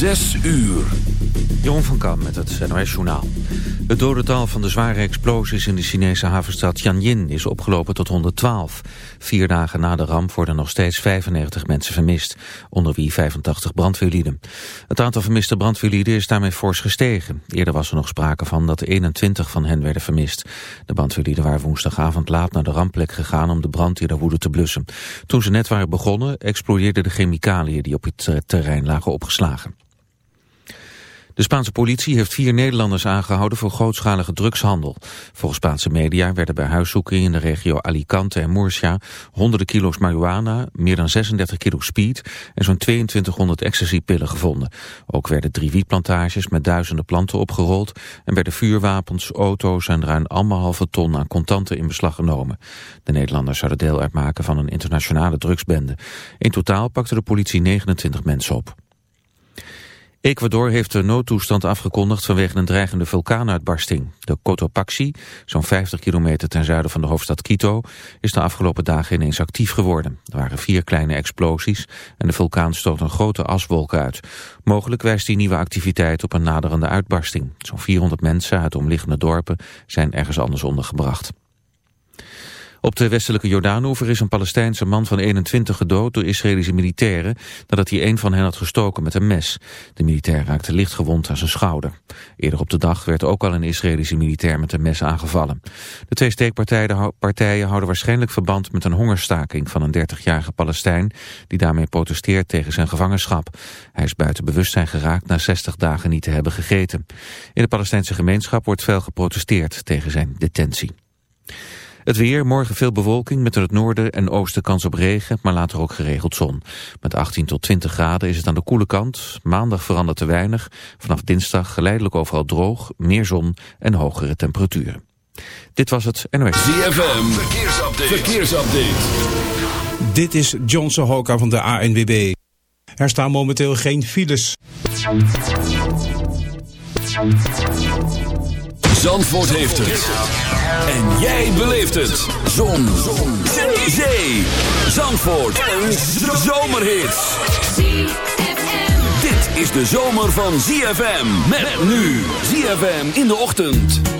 Zes uur. Jeroen van Kam met het NOS Journaal. Het dodental van de zware explosies in de Chinese havenstad Tianjin is opgelopen tot 112. Vier dagen na de ramp worden nog steeds 95 mensen vermist, onder wie 85 brandweerlieden. Het aantal vermiste brandweerlieden is daarmee fors gestegen. Eerder was er nog sprake van dat 21 van hen werden vermist. De brandweerlieden waren woensdagavond laat naar de rampplek gegaan om de brand in de woede te blussen. Toen ze net waren begonnen explodeerden de chemicaliën die op het terrein lagen opgeslagen. De Spaanse politie heeft vier Nederlanders aangehouden voor grootschalige drugshandel. Volgens Spaanse media werden bij huiszoekingen in de regio Alicante en Murcia honderden kilo's marihuana, meer dan 36 kilo speed en zo'n 2200 ecstasypillen gevonden. Ook werden drie wietplantages met duizenden planten opgerold en werden vuurwapens, auto's en ruim anderhalve ton aan contanten in beslag genomen. De Nederlanders zouden deel uitmaken van een internationale drugsbende. In totaal pakte de politie 29 mensen op. Ecuador heeft de noodtoestand afgekondigd vanwege een dreigende vulkaanuitbarsting. De Cotopaxi, zo'n 50 kilometer ten zuiden van de hoofdstad Quito, is de afgelopen dagen ineens actief geworden. Er waren vier kleine explosies en de vulkaan stoot een grote aswolk uit. Mogelijk wijst die nieuwe activiteit op een naderende uitbarsting. Zo'n 400 mensen uit omliggende dorpen zijn ergens anders ondergebracht. Op de westelijke Jordaanoever is een Palestijnse man van 21 gedood door Israëlische militairen nadat hij een van hen had gestoken met een mes. De militair raakte licht gewond aan zijn schouder. Eerder op de dag werd ook al een Israëlische militair met een mes aangevallen. De twee steekpartijen houden waarschijnlijk verband met een hongerstaking van een 30-jarige Palestijn die daarmee protesteert tegen zijn gevangenschap. Hij is buiten bewustzijn geraakt na 60 dagen niet te hebben gegeten. In de Palestijnse gemeenschap wordt veel geprotesteerd tegen zijn detentie. Het weer, morgen veel bewolking met in het noorden en oosten kans op regen, maar later ook geregeld zon. Met 18 tot 20 graden is het aan de koele kant. Maandag verandert te weinig. Vanaf dinsdag geleidelijk overal droog, meer zon en hogere temperaturen. Dit was het NOS. ZFM, verkeersupdate. verkeersupdate. Dit is John Sohoka van de ANWB. Er staan momenteel geen files. Zandvoort heeft het. En jij beleeft het. Zon. Zon. Zandvoort. Een zomerhit. Dit is de zomer van ZFM. Met nu. ZFM in de ochtend.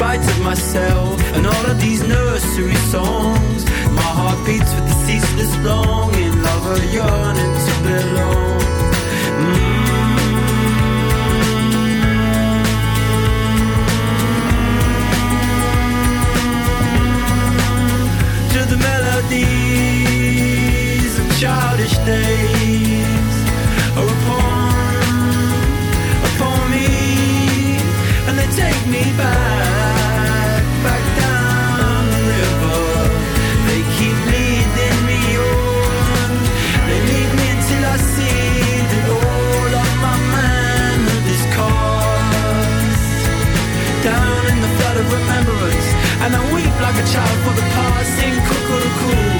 spite of myself and all of these nursery songs. My heart beats with the ceaseless longing, lover yearning to belong. Mm. To the melodies of childish days take me back, back down the river. They keep leading me on. They lead me I see that all of my manhood is cast down in the flood of remembrance. And I weep like a child for the passing cuckoo.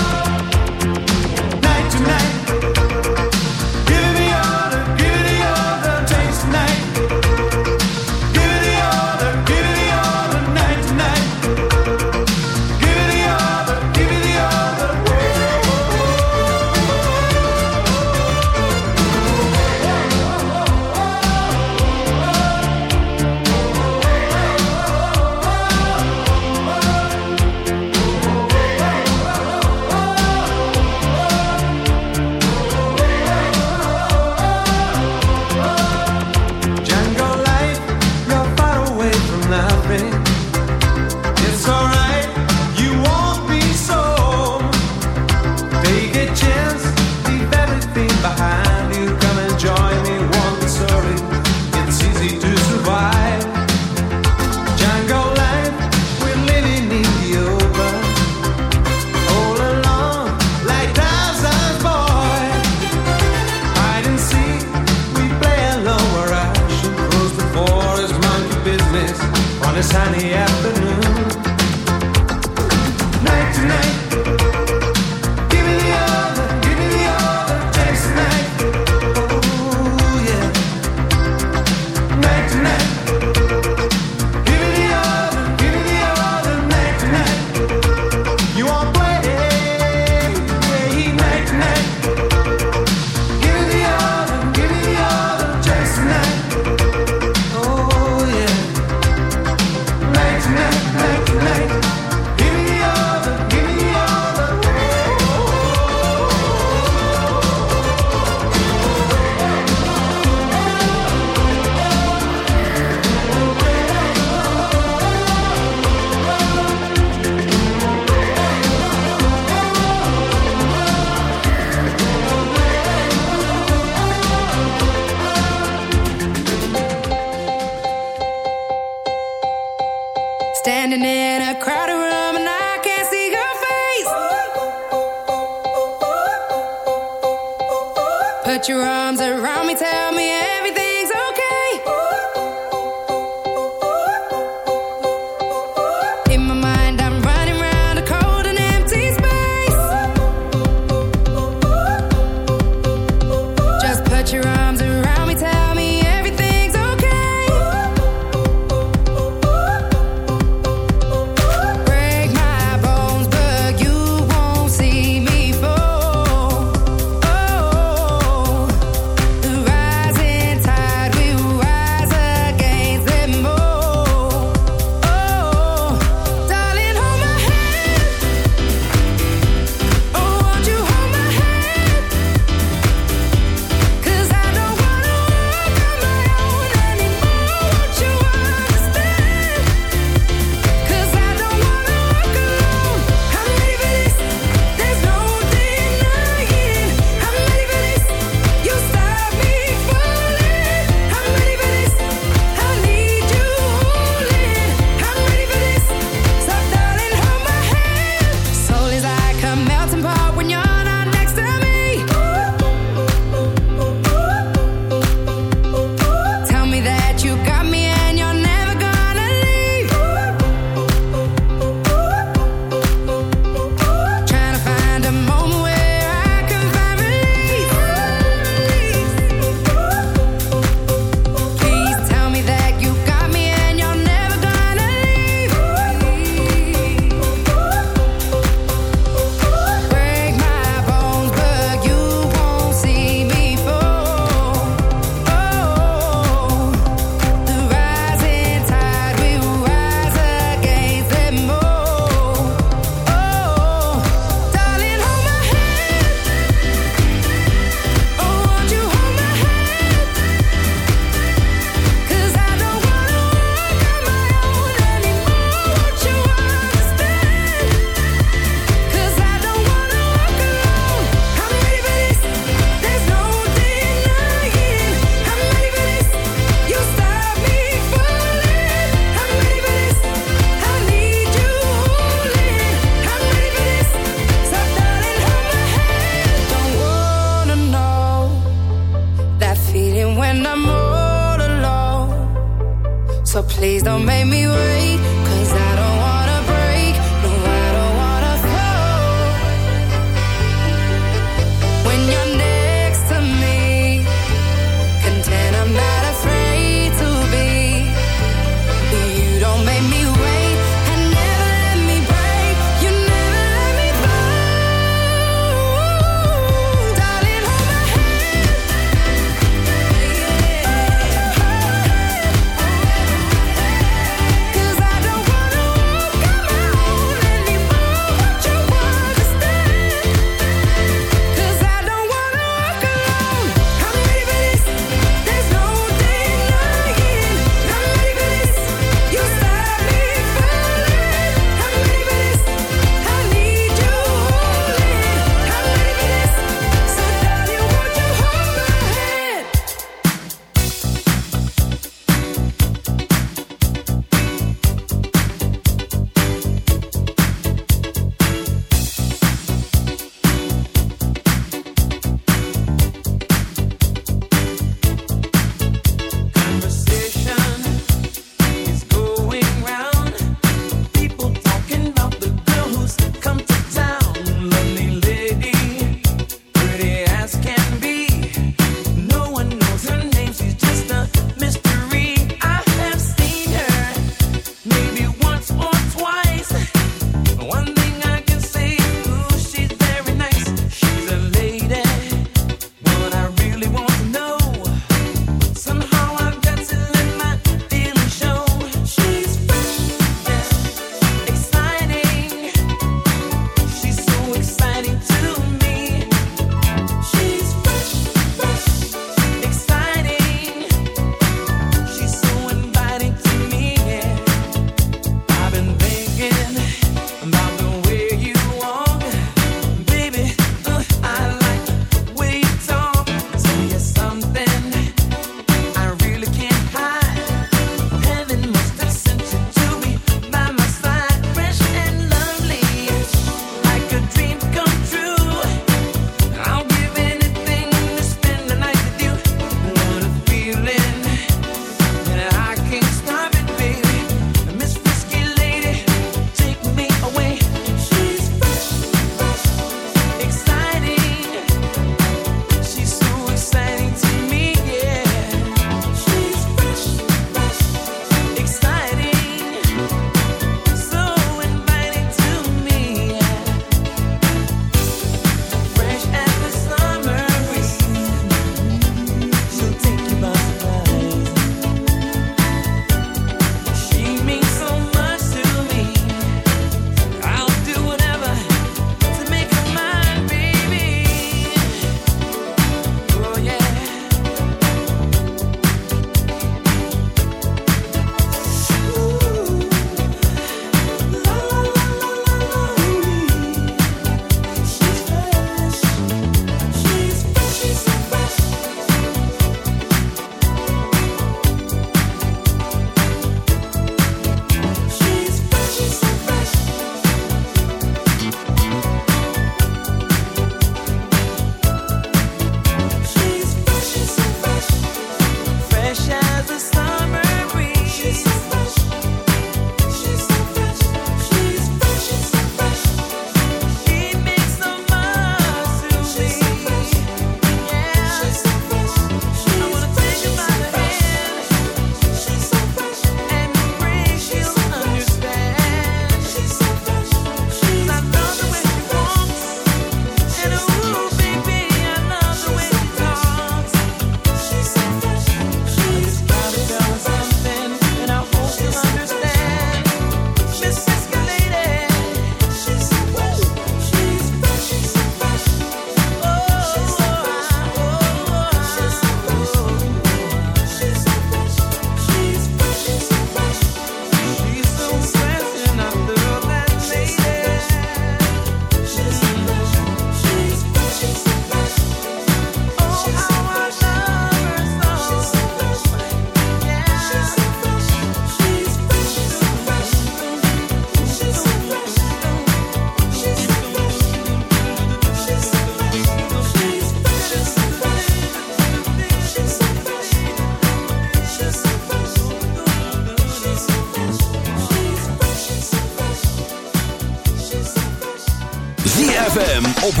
op 106.9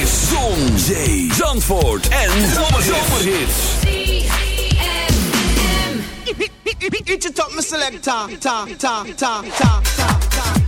is Zon, Zee, Zandvoort en Zomerhits. Eat your top, my selector. Ta, ta, ta, ta, ta, ta.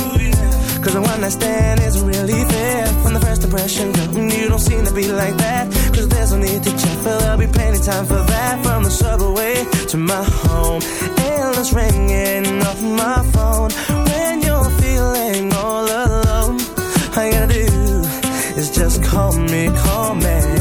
Cause the one I stand isn't really fair. From the first impression, girl, you don't seem to be like that. Cause there's no need to check, but there'll be plenty time for that. From the subway to my home Endless ringing off my phone. When you're feeling all alone All you gotta do is just call me, call me.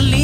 bien.